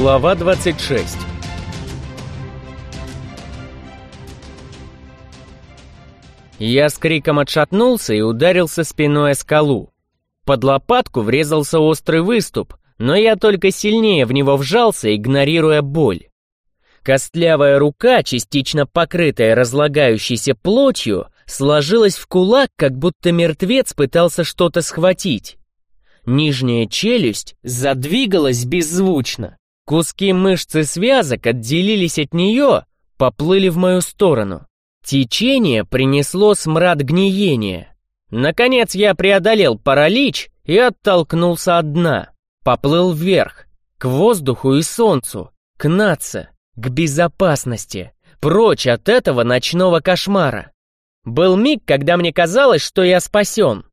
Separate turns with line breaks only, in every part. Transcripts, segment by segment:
Глава 26 Я с криком отшатнулся и ударился спиной о скалу. Под лопатку врезался острый выступ, но я только сильнее в него вжался, игнорируя боль. Костлявая рука, частично покрытая разлагающейся плотью, сложилась в кулак, как будто мертвец пытался что-то схватить. Нижняя челюсть задвигалась беззвучно. Куски мышцы связок отделились от нее, поплыли в мою сторону. Течение принесло смрад гниения. Наконец я преодолел паралич и оттолкнулся от дна. Поплыл вверх, к воздуху и солнцу, к наце, к безопасности, прочь от этого ночного кошмара. Был миг, когда мне казалось, что я спасен.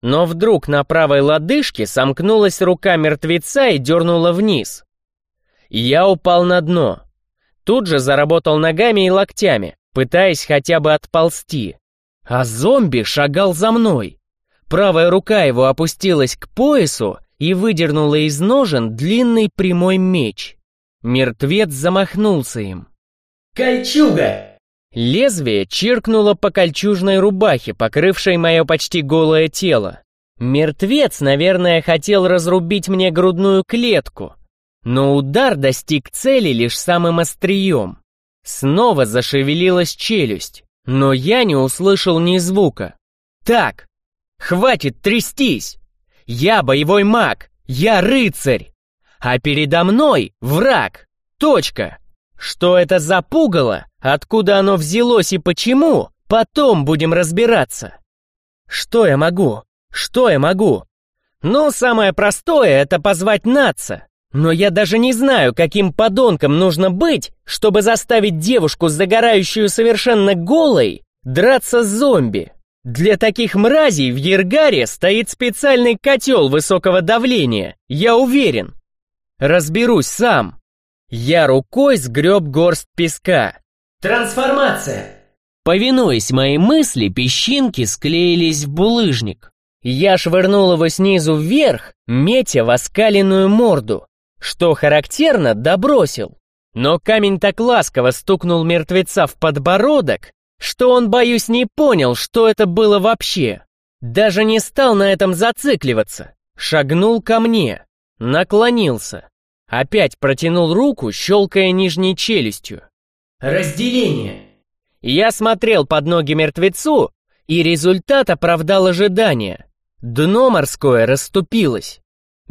Но вдруг на правой лодыжке сомкнулась рука мертвеца и дернула вниз. Я упал на дно. Тут же заработал ногами и локтями, пытаясь хотя бы отползти. А зомби шагал за мной. Правая рука его опустилась к поясу и выдернула из ножен длинный прямой меч. Мертвец замахнулся им.
«Кольчуга!»
Лезвие чиркнуло по кольчужной рубахе, покрывшей мое почти голое тело. Мертвец, наверное, хотел разрубить мне грудную клетку, но удар достиг цели лишь самым острием. Снова зашевелилась челюсть, но я не услышал ни звука. «Так, хватит трястись! Я боевой маг, я рыцарь, а передо мной враг, точка!» Что это за пугало, откуда оно взялось и почему, потом будем разбираться. Что я могу? Что я могу? Ну, самое простое — это позвать Натса. Но я даже не знаю, каким подонком нужно быть, чтобы заставить девушку, загорающую совершенно голой, драться с зомби. Для таких мразей в Ергаре стоит специальный котел высокого давления, я уверен. Разберусь сам. Я рукой сгреб горсть песка.
Трансформация!
Повинуясь моей мысли, песчинки склеились в булыжник. Я швырнул его снизу вверх, метя в оскаленную морду. Что характерно, добросил. Но камень так ласково стукнул мертвеца в подбородок, что он, боюсь, не понял, что это было вообще. Даже не стал на этом зацикливаться. Шагнул ко мне, наклонился. Опять протянул руку, щелкая нижней челюстью.
Разделение.
Я смотрел под ноги мертвецу, и результат оправдал ожидания. Дно морское расступилось.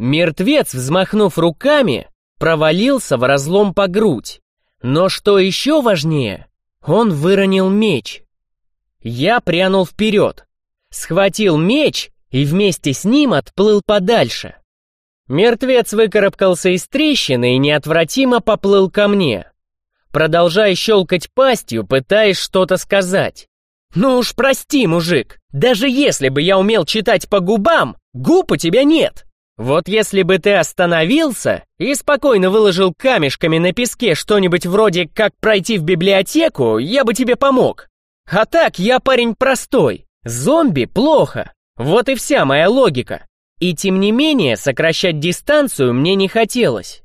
Мертвец, взмахнув руками, провалился в разлом по грудь. Но что еще важнее, он выронил меч. Я прянул вперед, схватил меч и вместе с ним отплыл подальше. Мертвец выкарабкался из трещины и неотвратимо поплыл ко мне, продолжая щелкать пастью, пытаясь что-то сказать. «Ну уж прости, мужик, даже если бы я умел читать по губам, губ у тебя нет!» Вот если бы ты остановился и спокойно выложил камешками на песке что-нибудь вроде «как пройти в библиотеку», я бы тебе помог. А так, я парень простой. Зомби плохо. Вот и вся моя логика. И тем не менее, сокращать дистанцию мне не хотелось.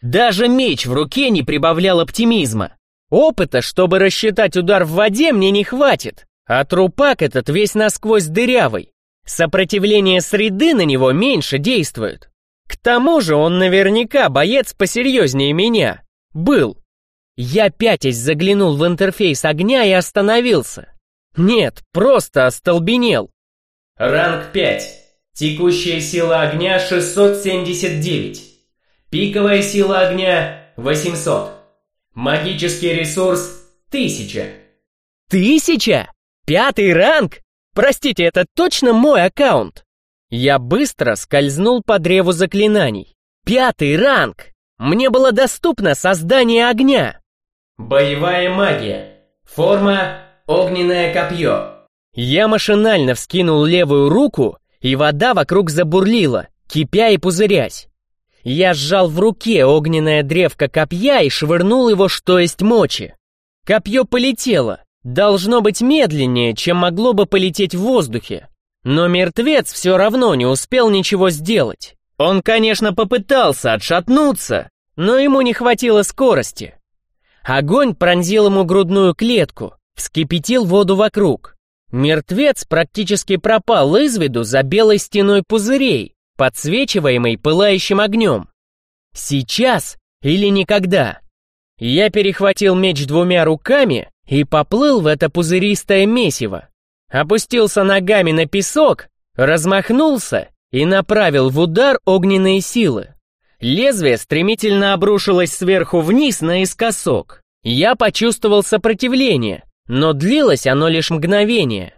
Даже меч в руке не прибавлял оптимизма. Опыта, чтобы рассчитать удар в воде, мне не хватит. А трупак этот весь насквозь дырявый. Сопротивление среды на него меньше действует. К тому же он наверняка боец посерьезнее меня. Был. Я пятясь заглянул в интерфейс огня и остановился. Нет, просто остолбенел.
Ранг 5. Текущая сила огня 679. Пиковая сила огня 800. Магический ресурс 1000.
Тысяча? Пятый ранг? Простите, это точно мой аккаунт? Я быстро скользнул по древу заклинаний. Пятый ранг! Мне было доступно создание огня.
Боевая магия. Форма огненное копье.
Я машинально вскинул левую руку и вода вокруг забурлила, кипя и пузырясь. Я сжал в руке огненное древко копья и швырнул его, что есть мочи. Копье полетело, должно быть медленнее, чем могло бы полететь в воздухе. Но мертвец все равно не успел ничего сделать. Он, конечно, попытался отшатнуться, но ему не хватило скорости. Огонь пронзил ему грудную клетку, вскипятил воду вокруг. Мертвец практически пропал из виду за белой стеной пузырей, подсвечиваемой пылающим огнем. Сейчас или никогда. Я перехватил меч двумя руками и поплыл в это пузыристое месиво. Опустился ногами на песок, размахнулся и направил в удар огненные силы. Лезвие стремительно обрушилось сверху вниз наискосок. Я почувствовал сопротивление, но длилось оно лишь мгновение.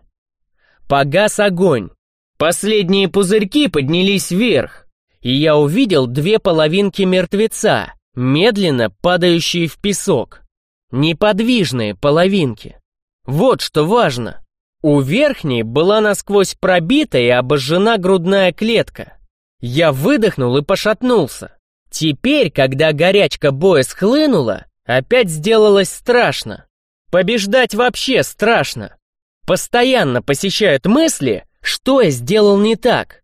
Погас огонь. Последние пузырьки поднялись вверх, и я увидел две половинки мертвеца, медленно падающие в песок. Неподвижные половинки. Вот что важно. У верхней была насквозь пробита и обожжена грудная клетка. Я выдохнул и пошатнулся. Теперь, когда горячка боя схлынула, опять сделалось страшно. Побеждать вообще страшно. Постоянно посещают мысли, что я сделал не так.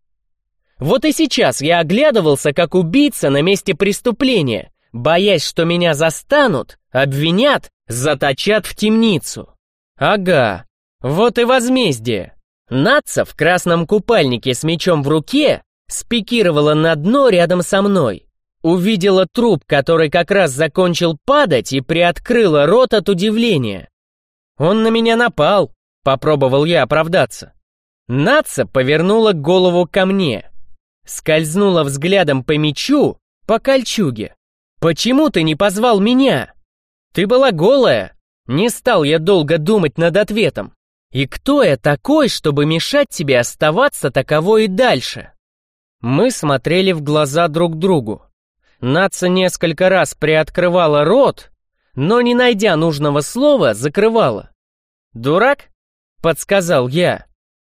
Вот и сейчас я оглядывался как убийца на месте преступления, боясь, что меня застанут, обвинят, заточат в темницу. Ага, вот и возмездие. Наца в красном купальнике с мечом в руке спикировала на дно рядом со мной. Увидела труп, который как раз закончил падать и приоткрыла рот от удивления. «Он на меня напал», — попробовал я оправдаться. Наца повернула голову ко мне. Скользнула взглядом по мечу, по кольчуге. «Почему ты не позвал меня? Ты была голая». Не стал я долго думать над ответом. И кто я такой, чтобы мешать тебе оставаться таковой и дальше? Мы смотрели в глаза друг другу. Наца несколько раз приоткрывала рот, но, не найдя нужного слова, закрывала. «Дурак?» — подсказал я.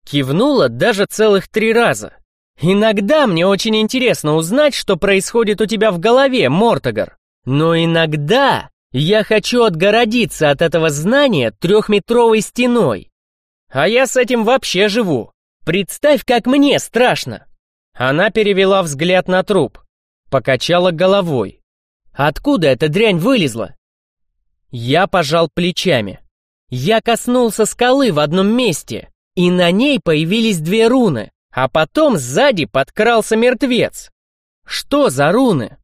Кивнула даже целых три раза. «Иногда мне очень интересно узнать, что происходит у тебя в голове, Мортогар. Но иногда я хочу отгородиться от этого знания трехметровой стеной. А я с этим вообще живу. Представь, как мне страшно!» Она перевела взгляд на труп. Покачала головой. Откуда эта дрянь вылезла? Я пожал плечами. Я коснулся скалы в одном месте, и на ней появились две руны, а потом сзади подкрался мертвец. Что за руны?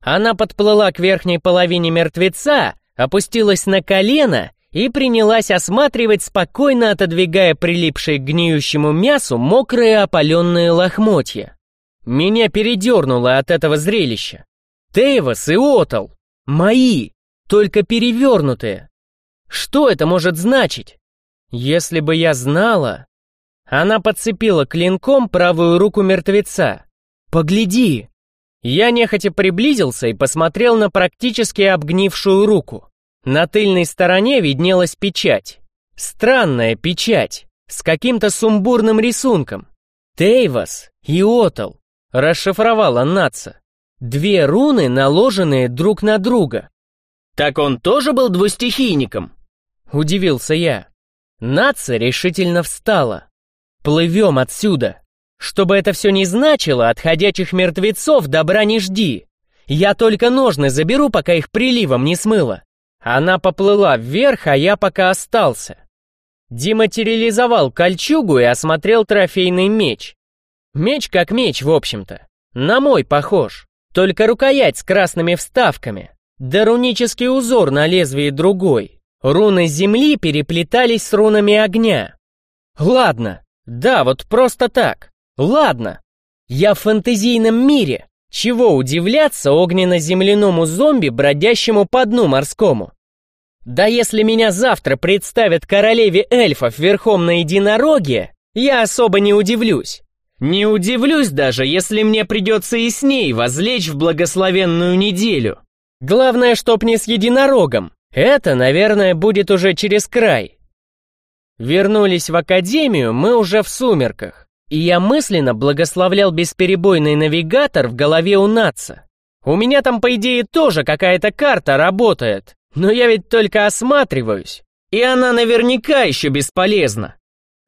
Она подплыла к верхней половине мертвеца, опустилась на колено и принялась осматривать, спокойно отодвигая прилипшие к гниющему мясу мокрые опаленные лохмотья. Меня передернуло от этого зрелища. Тейвас и Отал. Мои, только перевернутые. Что это может значить? Если бы я знала... Она подцепила клинком правую руку мертвеца. «Погляди!» Я нехотя приблизился и посмотрел на практически обгнившую руку. На тыльной стороне виднелась печать. Странная печать, с каким-то сумбурным рисунком. Тейвас и Отал. Расшифровала Наца. Две руны, наложенные друг на друга. «Так он тоже был двустихийником?» Удивился я. Наца решительно встала. «Плывем отсюда. Чтобы это все не значило, от ходячих мертвецов добра не жди. Я только ножны заберу, пока их приливом не смыло». Она поплыла вверх, а я пока остался. Дематериализовал кольчугу и осмотрел трофейный меч. Меч как меч, в общем-то. На мой похож. Только рукоять с красными вставками. Да рунический узор на лезвии другой. Руны земли переплетались с рунами огня. Ладно, да, вот просто так. Ладно. Я в фэнтезийном мире. Чего удивляться огненно-земляному зомби, бродящему по дну морскому? Да если меня завтра представят королеве эльфов верхом на единороге, я особо не удивлюсь. Не удивлюсь даже, если мне придется и с ней возлечь в благословенную неделю. Главное, чтоб не с единорогом. Это, наверное, будет уже через край. Вернулись в академию мы уже в сумерках, и я мысленно благословлял бесперебойный навигатор в голове у Натса. У меня там, по идее, тоже какая-то карта работает, но я ведь только осматриваюсь, и она наверняка еще бесполезна.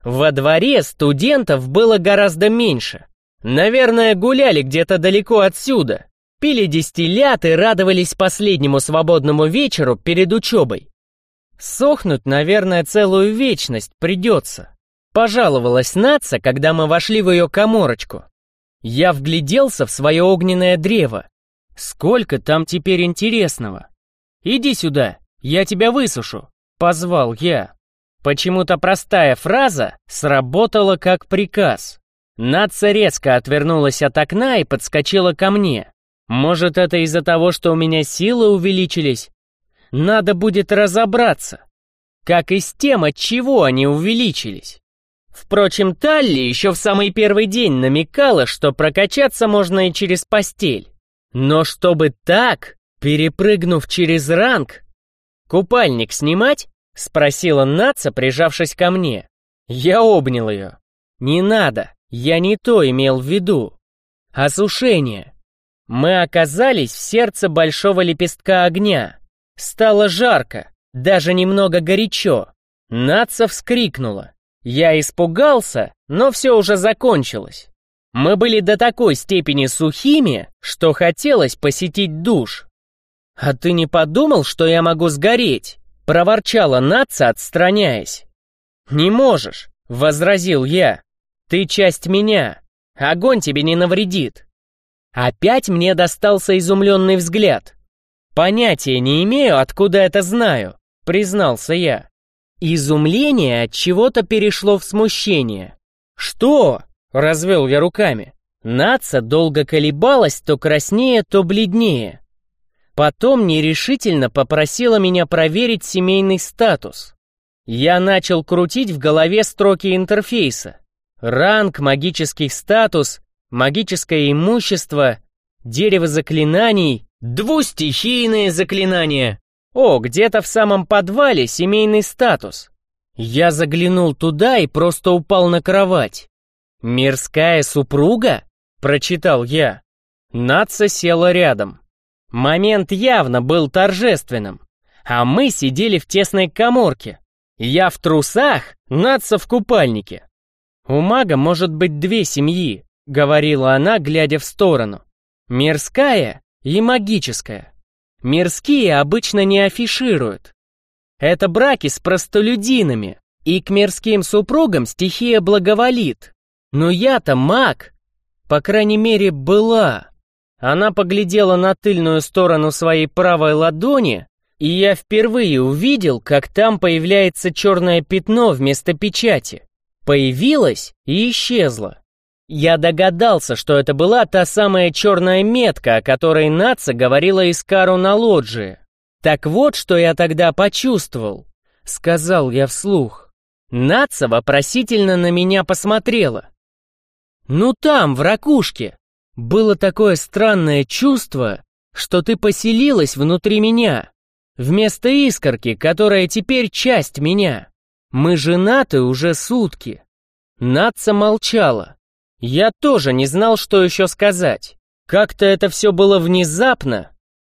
Во дворе студентов было гораздо меньше. Наверное, гуляли где-то далеко отсюда. Пили дистиллят и радовались последнему свободному вечеру перед учебой. Сохнуть, наверное, целую вечность придется. Пожаловалась Наца, когда мы вошли в ее коморочку. Я вгляделся в свое огненное древо. Сколько там теперь интересного. Иди сюда, я тебя высушу, позвал я. Почему-то простая фраза сработала как приказ. Наца резко отвернулась от окна и подскочила ко мне. Может, это из-за того, что у меня силы увеличились? Надо будет разобраться. Как и с тем, от чего они увеличились. Впрочем, Талли еще в самый первый день намекала, что прокачаться можно и через постель. Но чтобы так, перепрыгнув через ранг... «Купальник снимать?» — спросила Наца, прижавшись ко мне. Я обнял ее. «Не надо, я не то имел в виду. Осушение. Мы оказались в сердце большого лепестка огня. Стало жарко, даже немного горячо. Наца вскрикнула. Я испугался, но все уже закончилось. Мы были до такой степени сухими, что хотелось посетить душ. «А ты не подумал, что я могу сгореть?» — проворчала Наца, отстраняясь. «Не можешь», — возразил я. «Ты часть меня. Огонь тебе не навредит». Опять мне достался изумленный взгляд. «Понятия не имею, откуда это знаю», — признался я. Изумление от чего-то перешло в смущение. «Что?» — развел я руками. Наца долго колебалась, то краснее, то бледнее. Потом нерешительно попросила меня проверить семейный статус. Я начал крутить в голове строки интерфейса. Ранг, магический статус, магическое имущество, дерево заклинаний, двустихийные заклинания. О, где-то в самом подвале семейный статус. Я заглянул туда и просто упал на кровать. «Мирская супруга?» — прочитал я. Наца села рядом. Момент явно был торжественным. А мы сидели в тесной коморке. Я в трусах, Наца в купальнике. «У мага может быть две семьи», — говорила она, глядя в сторону. «Мирская и магическая. Мирские обычно не афишируют. Это браки с простолюдинами, и к мирским супругам стихия благоволит. Но я-то маг, по крайней мере, была. Она поглядела на тыльную сторону своей правой ладони, и я впервые увидел, как там появляется черное пятно вместо печати. Появилось и исчезло. Я догадался, что это была та самая черная метка, о которой Наца говорила Искару на лоджии. Так вот, что я тогда почувствовал, сказал я вслух. Наца вопросительно на меня посмотрела. Ну там, в ракушке, было такое странное чувство, что ты поселилась внутри меня, вместо искорки, которая теперь часть меня. Мы женаты уже сутки. Наца молчала. Я тоже не знал, что еще сказать. Как-то это все было внезапно.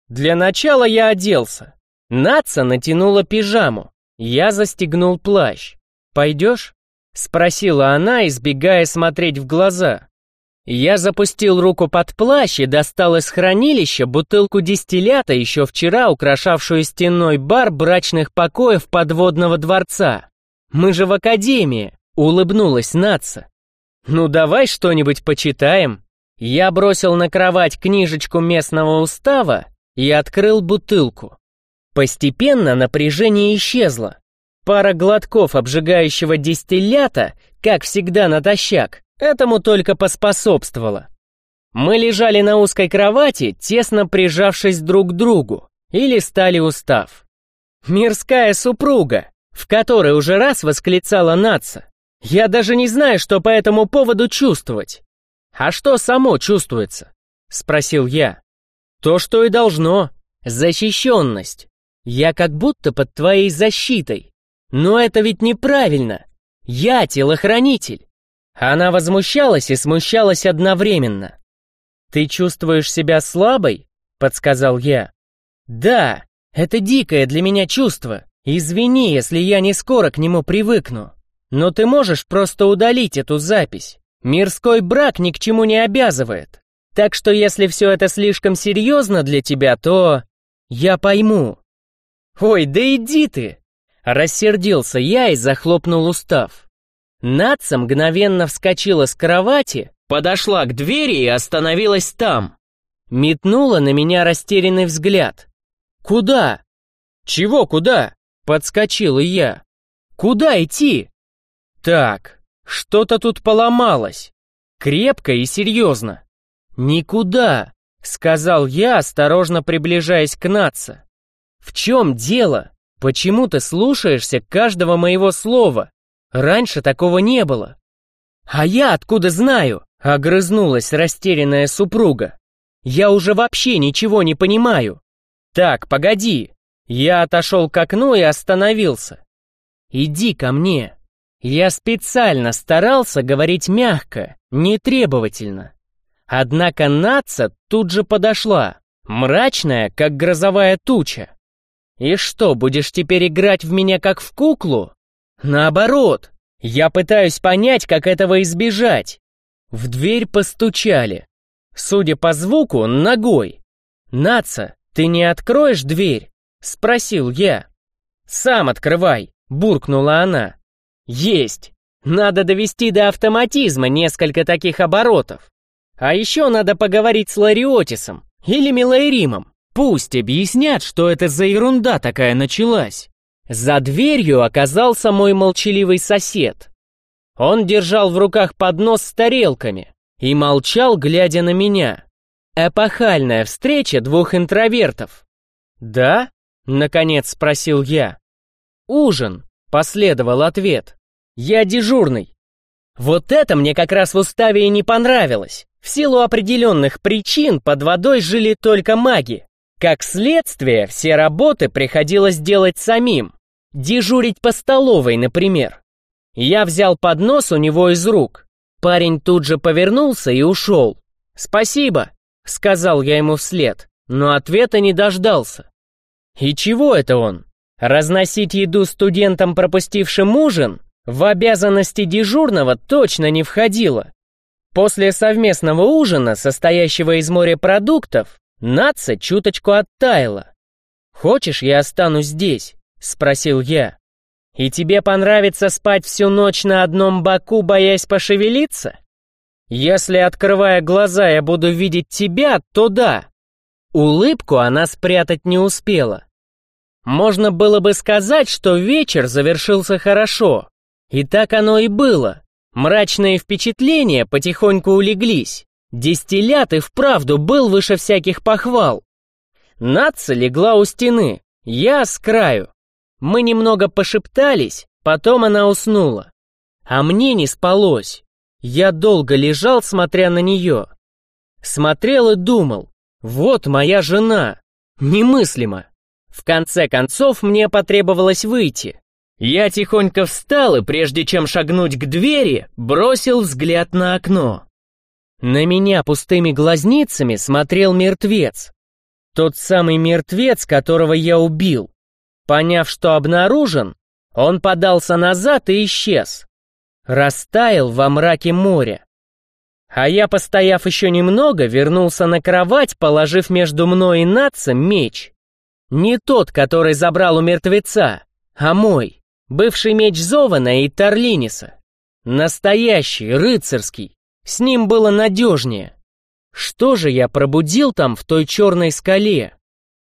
Для начала я оделся. Наца натянула пижаму. Я застегнул плащ. «Пойдешь?» — спросила она, избегая смотреть в глаза. Я запустил руку под плащ и достал из хранилища бутылку дистиллята, еще вчера украшавшую стенной бар брачных покоев подводного дворца. Мы же в академии, улыбнулась Наца. «Ну давай что-нибудь почитаем». Я бросил на кровать книжечку местного устава и открыл бутылку. Постепенно напряжение исчезло. Пара глотков обжигающего дистиллята, как всегда натощак, этому только поспособствовало. Мы лежали на узкой кровати, тесно прижавшись друг к другу, и листали устав. «Мирская супруга», в которой уже раз восклицала Наца. Я даже не знаю, что по этому поводу чувствовать. А что само чувствуется? Спросил я. То, что и должно. Защищенность. Я как будто под твоей защитой. Но это ведь неправильно. Я телохранитель. Она возмущалась и смущалась одновременно. «Ты чувствуешь себя слабой?» — подсказал я. «Да, это дикое для меня чувство. Извини, если я не скоро к нему привыкну. Но ты можешь просто удалить эту запись. Мирской брак ни к чему не обязывает. Так что если все это слишком серьезно для тебя, то... Я пойму. Ой, да иди ты! Рассердился я и захлопнул устав. Наца мгновенно вскочила с кровати, подошла к двери и остановилась там. Метнула на меня растерянный взгляд. «Куда?» «Чего куда?» — подскочил и я. «Куда идти?» «Так, что-то тут поломалось. Крепко и серьезно». «Никуда», — сказал я, осторожно приближаясь к Натса. «В чем дело? Почему ты слушаешься каждого моего слова? Раньше такого не было». «А я откуда знаю?» — огрызнулась растерянная супруга. «Я уже вообще ничего не понимаю». «Так, погоди». Я отошел к окну и остановился. «Иди ко мне». Я специально старался говорить мягко, нетребовательно. Однако Наца тут же подошла, мрачная, как грозовая туча. «И что, будешь теперь играть в меня как в куклу?» «Наоборот, я пытаюсь понять, как этого избежать». В дверь постучали. Судя по звуку, ногой. «Наца, ты не откроешь дверь?» — спросил я. «Сам открывай», — буркнула она. «Есть! Надо довести до автоматизма несколько таких оборотов. А еще надо поговорить с Лариотисом или Милайримом. Пусть объяснят, что это за ерунда такая началась. За дверью оказался мой молчаливый сосед. Он держал в руках поднос с тарелками и молчал, глядя на меня. Эпохальная встреча двух интровертов. «Да?» — наконец спросил я. «Ужин», — последовал ответ. «Я дежурный». Вот это мне как раз в уставе и не понравилось. В силу определенных причин под водой жили только маги. Как следствие, все работы приходилось делать самим. Дежурить по столовой, например. Я взял поднос у него из рук. Парень тут же повернулся и ушел. «Спасибо», — сказал я ему вслед, но ответа не дождался. «И чего это он? Разносить еду студентам, пропустившим ужин, в обязанности дежурного точно не входило. После совместного ужина, состоящего из морепродуктов, Наца чуточку оттаяла. «Хочешь, я останусь здесь?» — спросил я. «И тебе понравится спать всю ночь на одном боку, боясь пошевелиться? Если, открывая глаза, я буду видеть тебя, то да». Улыбку она спрятать не успела. Можно было бы сказать, что вечер завершился хорошо. И так оно и было. Мрачные впечатления потихоньку улеглись. Дистиллят и вправду был выше всяких похвал. Натса легла у стены, я с краю. Мы немного пошептались, потом она уснула. А мне не спалось. Я долго лежал, смотря на нее. Смотрел и думал, вот моя жена. Немыслимо. В конце концов мне потребовалось выйти. Я тихонько встал и, прежде чем шагнуть к двери, бросил взгляд на окно. На меня пустыми глазницами смотрел мертвец. Тот самый мертвец, которого я убил. Поняв, что обнаружен, он подался назад и исчез. Растаял во мраке моря. А я, постояв еще немного, вернулся на кровать, положив между мной и нацем меч. Не тот, который забрал у мертвеца, а мой. Бывший меч Зована и Тарлиниса. Настоящий, рыцарский. С ним было надежнее. Что же я пробудил там в той черной скале?